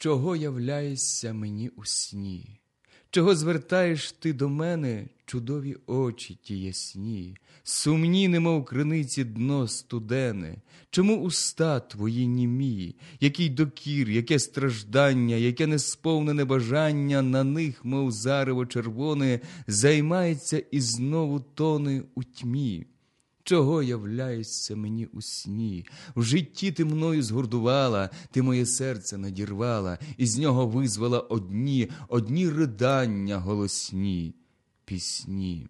чого являєшся мені у сні? Чого звертаєш ти до мене чудові очі ті ясні, сумні, немов криниці дно студене, чому уста твої німі, який докір, яке страждання, яке несповнене бажання на них, мов зарево червоне, займається і знову тоне у тьмі? Чого являєшся мені у сні? В житті ти мною згурдувала, ти моє серце надірвала, і з нього визвала одні, одні ридання голосні, пісні.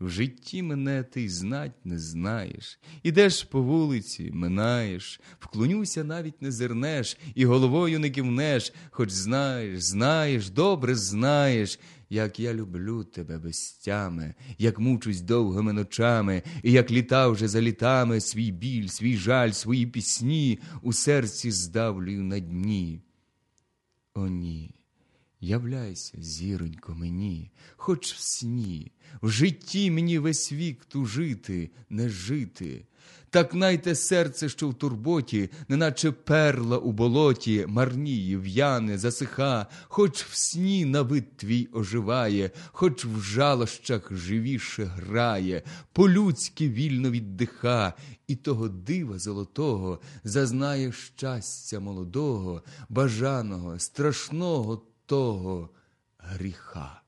В житті мене ти знать не знаєш, ідеш по вулиці, минаєш, вклонюся, навіть не зернеш, і головою не кивнеш, хоч знаєш, знаєш, добре знаєш, як я люблю тебе без тями, як мучусь довгими ночами, і як літа вже за літами свій біль, свій жаль, свої пісні у серці здавлюю на дні. О, ні. Являйся, зіронько, мені, хоч в сні, в житті мені весь вік тужити, не жити. Так найте серце, що в турботі, неначе перла у болоті, марніє, в'яне, засиха, хоч в сні на вид твій оживає, хоч в жалощах живіше грає, по-людськи вільно віддиха, і того дива золотого зазнає щастя молодого, бажаного, страшного того гріха.